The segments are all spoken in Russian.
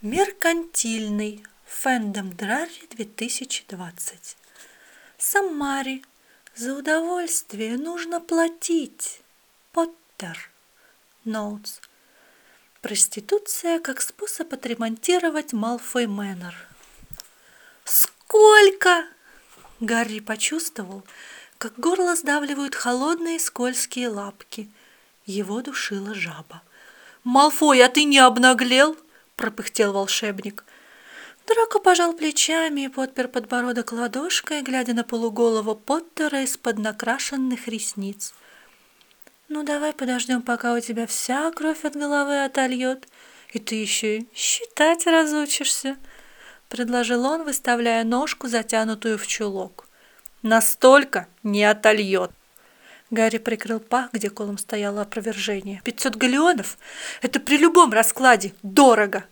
Меркантильный. Фэндом Драри 2020. Самари. За удовольствие нужно платить. Поттер. Ноутс. Проституция как способ отремонтировать Малфой Мэннер. «Сколько?» Гарри почувствовал, как горло сдавливают холодные скользкие лапки. Его душила жаба. «Малфой, а ты не обнаглел?» – пропыхтел волшебник. Драко пожал плечами и подпер подбородок ладошкой, глядя на полуголого Поттера из-под накрашенных ресниц. «Ну, давай подождем, пока у тебя вся кровь от головы отольет, и ты еще и считать разучишься», — предложил он, выставляя ножку, затянутую в чулок. «Настолько не отольет». Гарри прикрыл пах, где колом стояло опровержение. «Пятьсот галеонов? Это при любом раскладе дорого!»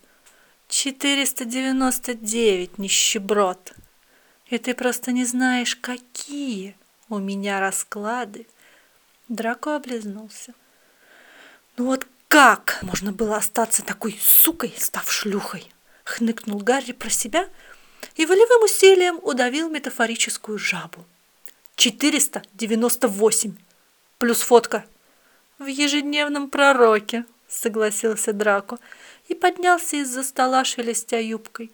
«Четыреста девяносто девять, нищеброд! И ты просто не знаешь, какие у меня расклады!» Драко облизнулся. «Ну вот как можно было остаться такой сукой, став шлюхой?» Хныкнул Гарри про себя и волевым усилием удавил метафорическую жабу. «Четыреста девяносто восемь, плюс фотка». «В ежедневном пророке», — согласился Драко и поднялся из-за стола, шелестя юбкой.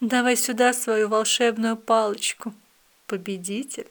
«Давай сюда свою волшебную палочку, победитель».